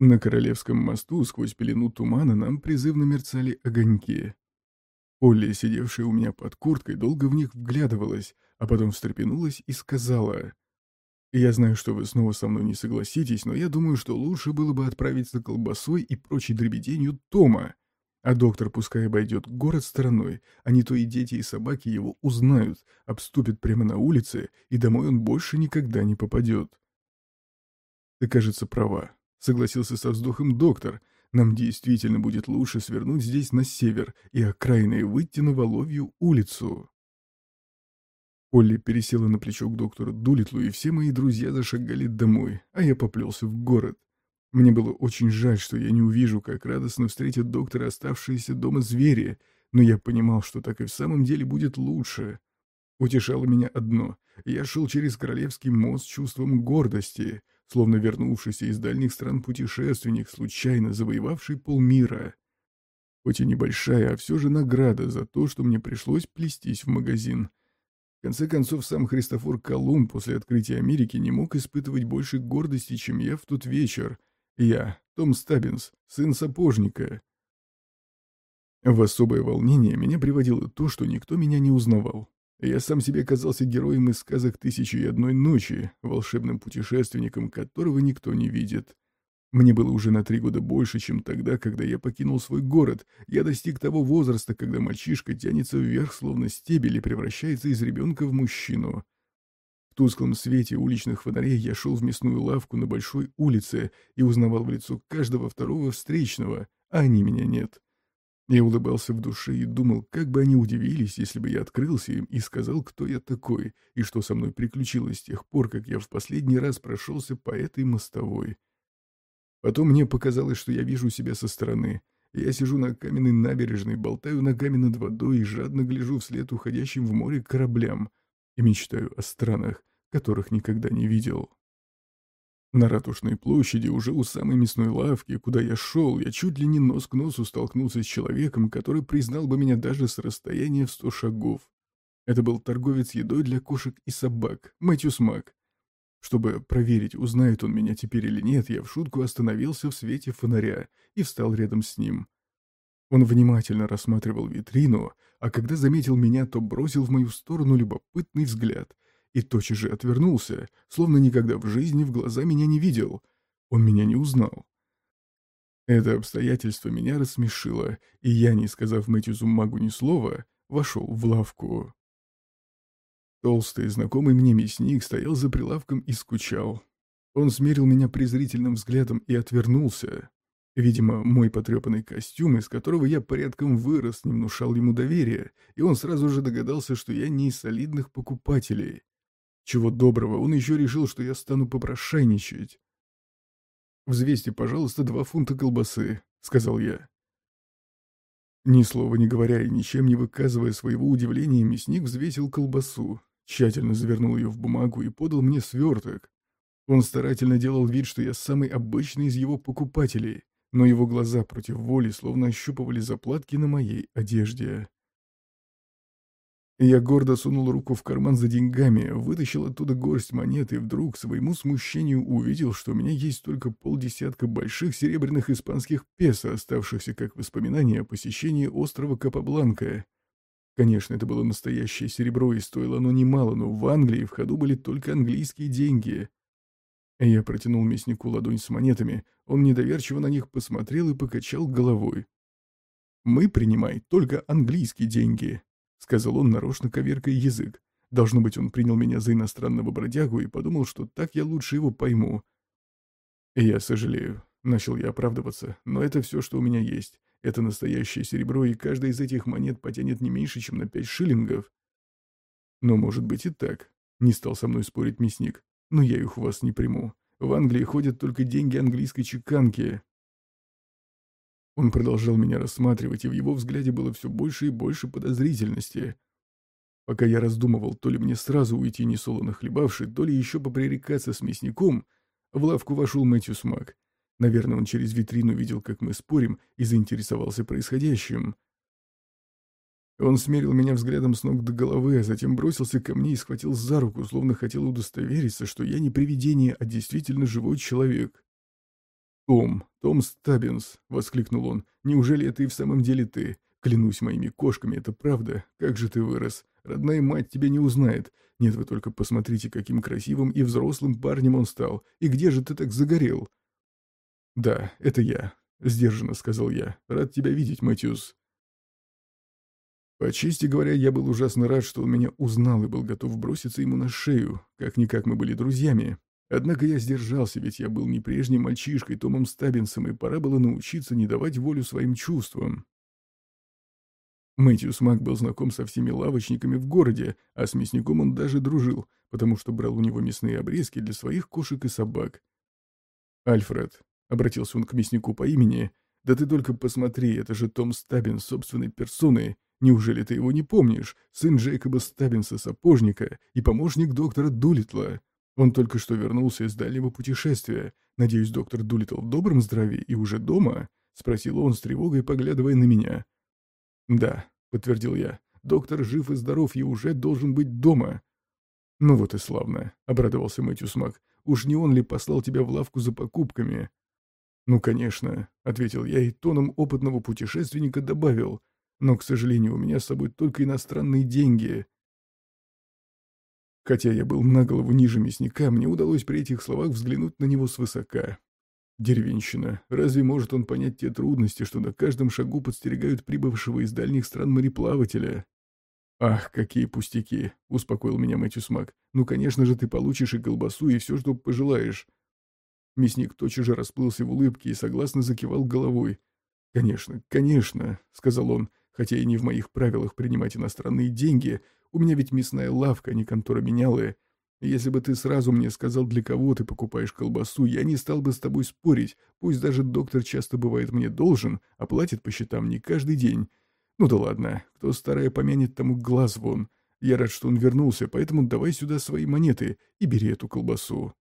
На Королевском мосту сквозь пелену тумана нам призывно мерцали огоньки. Полли, сидевшая у меня под курткой, долго в них вглядывалась, а потом встрепенулась и сказала, «Я знаю, что вы снова со мной не согласитесь, но я думаю, что лучше было бы отправить за колбасой и прочей дребеденью Тома. А доктор пускай обойдет город стороной, а не то и дети, и собаки его узнают, обступят прямо на улице, и домой он больше никогда не попадет». «Ты, кажется, права», — согласился со вздохом доктор, — нам действительно будет лучше свернуть здесь на север и окраиной выйти на Воловью улицу. Полли пересела на плечо к доктору Дулитлу, и все мои друзья зашагали домой, а я поплелся в город. Мне было очень жаль, что я не увижу, как радостно встретят доктора оставшиеся дома звери, но я понимал, что так и в самом деле будет лучше. Утешало меня одно — я шел через Королевский мост с чувством гордости — словно вернувшийся из дальних стран путешественник, случайно завоевавший полмира. Хоть и небольшая, а все же награда за то, что мне пришлось плестись в магазин. В конце концов, сам Христофор Колумб после открытия Америки не мог испытывать больше гордости, чем я в тот вечер. Я, Том Стаббинс, сын сапожника. В особое волнение меня приводило то, что никто меня не узнавал. Я сам себе казался героем из сказок «Тысячи и одной ночи», волшебным путешественником, которого никто не видит. Мне было уже на три года больше, чем тогда, когда я покинул свой город. Я достиг того возраста, когда мальчишка тянется вверх, словно стебель, и превращается из ребенка в мужчину. В тусклом свете уличных фонарей я шел в мясную лавку на большой улице и узнавал в лицо каждого второго встречного, а они меня нет. Я улыбался в душе и думал, как бы они удивились, если бы я открылся им и сказал, кто я такой, и что со мной приключилось с тех пор, как я в последний раз прошелся по этой мостовой. Потом мне показалось, что я вижу себя со стороны. Я сижу на каменной набережной, болтаю ногами над водой и жадно гляжу вслед уходящим в море кораблям и мечтаю о странах, которых никогда не видел. На Ратушной площади, уже у самой мясной лавки, куда я шел, я чуть ли не нос к носу столкнулся с человеком, который признал бы меня даже с расстояния в сто шагов. Это был торговец едой для кошек и собак, Мэтью Смак. Чтобы проверить, узнает он меня теперь или нет, я в шутку остановился в свете фонаря и встал рядом с ним. Он внимательно рассматривал витрину, а когда заметил меня, то бросил в мою сторону любопытный взгляд — и тотчас же отвернулся, словно никогда в жизни в глаза меня не видел. Он меня не узнал. Это обстоятельство меня рассмешило, и я, не сказав Мэтьюзу магу ни слова, вошел в лавку. Толстый, знакомый мне мясник стоял за прилавком и скучал. Он смерил меня презрительным взглядом и отвернулся. Видимо, мой потрепанный костюм, из которого я порядком вырос, не внушал ему доверия, и он сразу же догадался, что я не из солидных покупателей. Чего доброго, он еще решил, что я стану попрошайничать. «Взвесьте, пожалуйста, два фунта колбасы», — сказал я. Ни слова не говоря и ничем не выказывая своего удивления, мясник взвесил колбасу, тщательно завернул ее в бумагу и подал мне сверток. Он старательно делал вид, что я самый обычный из его покупателей, но его глаза против воли словно ощупывали заплатки на моей одежде. Я гордо сунул руку в карман за деньгами, вытащил оттуда горсть монет и вдруг, своему смущению, увидел, что у меня есть только полдесятка больших серебряных испанских песо, оставшихся как воспоминание о посещении острова Капабланка. Конечно, это было настоящее серебро и стоило оно немало, но в Англии в ходу были только английские деньги. Я протянул мяснику ладонь с монетами, он недоверчиво на них посмотрел и покачал головой. «Мы принимай только английские деньги», — сказал он, нарочно коверкая язык. Должно быть, он принял меня за иностранного бродягу и подумал, что так я лучше его пойму. «Я сожалею», — начал я оправдываться, — «но это все, что у меня есть. Это настоящее серебро, и каждая из этих монет потянет не меньше, чем на пять шиллингов». «Но может быть и так», — не стал со мной спорить мясник. «Но я их у вас не приму. В Англии ходят только деньги английской чеканки, он продолжал меня рассматривать, и в его взгляде было все больше и больше подозрительности. Пока я раздумывал, то ли мне сразу уйти несолоно хлебавший, то ли еще попререкаться с мясником, в лавку вошел Мэтью Смак. Наверное, он через витрину видел, как мы спорим, и заинтересовался происходящим. Он смерил меня взглядом с ног до головы, а затем бросился ко мне и схватил за руку, словно хотел удостовериться, что я не привидение, а действительно живой человек. «Том», Том Стаббинс!» — воскликнул он. «Неужели это и в самом деле ты? Клянусь моими кошками, это правда. Как же ты вырос. Родная мать тебя не узнает. Нет, вы только посмотрите, каким красивым и взрослым парнем он стал. И где же ты так загорел?» «Да, это я», — сдержанно сказал я. «Рад тебя видеть, Мэтьюс». По чести говоря, я был ужасно рад, что он меня узнал и был готов броситься ему на шею. Как-никак мы были друзьями. Однако я сдержался, ведь я был не прежним мальчишкой Томом Стаббинсом, и пора было научиться не давать волю своим чувствам. Мэтью Смак был знаком со всеми лавочниками в городе, а с мясником он даже дружил, потому что брал у него мясные обрезки для своих кошек и собак. «Альфред», — обратился он к мяснику по имени, — «да ты только посмотри, это же Том Стаббинс собственной персоной. Неужели ты его не помнишь? Сын Джейкоба Стаббинса, сапожника и помощник доктора Дулитла. Он только что вернулся из дальнего путешествия. Надеюсь, доктор Дулитл в добром здравии и уже дома?» — спросил он с тревогой, поглядывая на меня. «Да», — подтвердил я, — «доктор жив и здоров и уже должен быть дома». «Ну вот и славно», — обрадовался Мэтью Смак. «Уж не он ли послал тебя в лавку за покупками?» «Ну, конечно», — ответил я и тоном опытного путешественника добавил. «Но, к сожалению, у меня с собой только иностранные деньги». Хотя я был на голову ниже мясника, мне удалось при этих словах взглянуть на него свысока. Деревенщина. Разве может он понять те трудности, что на каждом шагу подстерегают прибывшего из дальних стран мореплавателя? «Ах, какие пустяки!» — успокоил меня Мэтью Смак. «Ну, конечно же, ты получишь и колбасу, и все, что пожелаешь». Мясник тотчас же расплылся в улыбке и согласно закивал головой. «Конечно, конечно», — сказал он, хотя и не в моих правилах принимать иностранные деньги, у меня ведь мясная лавка, а не контора менялы. Если бы ты сразу мне сказал, для кого ты покупаешь колбасу, я не стал бы с тобой спорить, пусть даже доктор часто бывает мне должен, а платит по счетам не каждый день. Ну да ладно, кто старая помянет, тому глаз вон. Я рад, что он вернулся, поэтому давай сюда свои монеты и бери эту колбасу.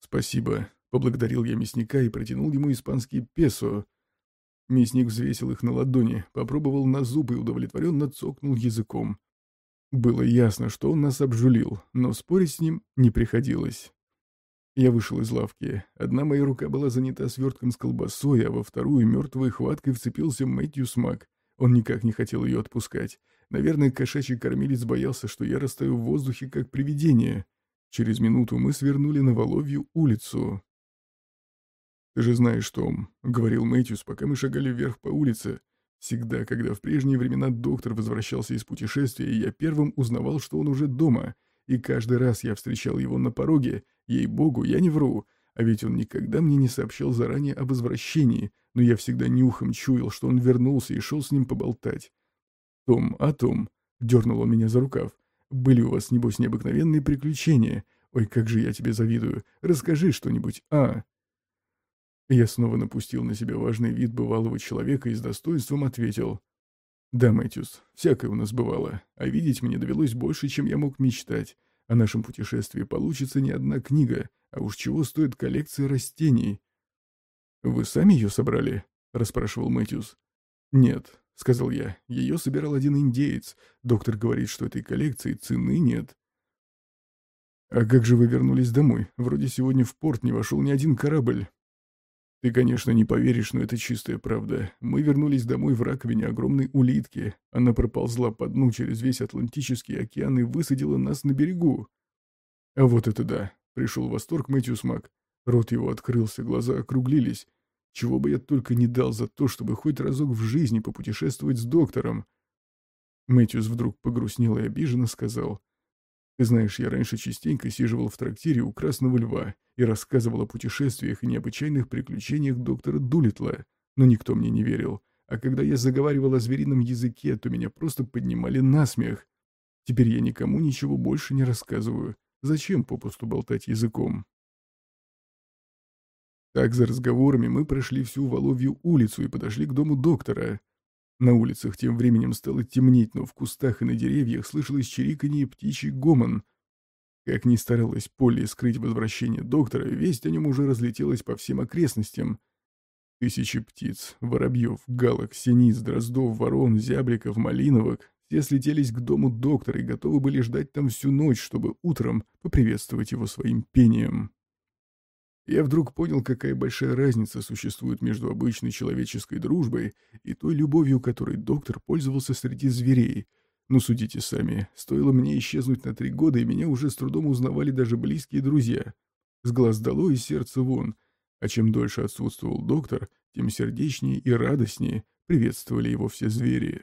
Спасибо, поблагодарил я мясника и протянул ему испанские песо. Мясник взвесил их на ладони, попробовал на зубы и удовлетворенно цокнул языком. Было ясно, что он нас обжулил, но спорить с ним не приходилось. Я вышел из лавки. Одна моя рука была занята свертком с колбасой, а во вторую мертвой хваткой вцепился Мэтью Смак. Он никак не хотел ее отпускать. Наверное, кошачий кормилец боялся, что я растаю в воздухе, как привидение. Через минуту мы свернули на Воловью улицу. «Ты же знаешь, Том», — говорил Мэтьюс, пока мы шагали вверх по улице. «Всегда, когда в прежние времена доктор возвращался из путешествия, я первым узнавал, что он уже дома, и каждый раз я встречал его на пороге, ей-богу, я не вру, а ведь он никогда мне не сообщал заранее о возвращении, но я всегда нюхом чуял, что он вернулся и шел с ним поболтать. «Том, а Том?» — дернул он меня за рукав. «Были у вас, небось, необыкновенные приключения? Ой, как же я тебе завидую. Расскажи что-нибудь, а?» Я снова напустил на себя важный вид бывалого человека и с достоинством ответил. «Да, Мэтьюс, всякое у нас бывало, а видеть мне довелось больше, чем я мог мечтать. О нашем путешествии получится не одна книга, а уж чего стоит коллекция растений». «Вы сами ее собрали?» — расспрашивал Мэтьюс. «Нет», — сказал я, — «ее собирал один индеец. Доктор говорит, что этой коллекции цены нет». «А как же вы вернулись домой? Вроде сегодня в порт не вошел ни один корабль». Ты, конечно, не поверишь, но это чистая правда. Мы вернулись домой в раковине огромной улитки. Она проползла по дну через весь Атлантический океан и высадила нас на берегу. А вот это да. Пришел в восторг Мэтью Смак. Рот его открылся, глаза округлились. Чего бы я только не дал за то, чтобы хоть разок в жизни попутешествовать с доктором. Мэтьюс вдруг погрустнел и обиженно сказал. Знаешь, я раньше частенько сиживал в трактире у Красного Льва и рассказывал о путешествиях и необычайных приключениях доктора Дулитла, но никто мне не верил. А когда я заговаривал о зверином языке, то меня просто поднимали на смех. Теперь я никому ничего больше не рассказываю. Зачем попусту болтать языком? Так за разговорами мы прошли всю Воловью улицу и подошли к дому доктора. На улицах тем временем стало темнеть, но в кустах и на деревьях слышалось чириканье птичий гомон. Как ни старалась Полли скрыть возвращение доктора, весть о нем уже разлетелась по всем окрестностям. Тысячи птиц, воробьев, галок, синиц, дроздов, ворон, зябликов, малиновок — все слетелись к дому доктора и готовы были ждать там всю ночь, чтобы утром поприветствовать его своим пением. Я вдруг понял, какая большая разница существует между обычной человеческой дружбой и той любовью, которой доктор пользовался среди зверей. Ну, судите сами, стоило мне исчезнуть на три года, и меня уже с трудом узнавали даже близкие друзья. С глаз долой и сердце вон. А чем дольше отсутствовал доктор, тем сердечнее и радостнее приветствовали его все звери.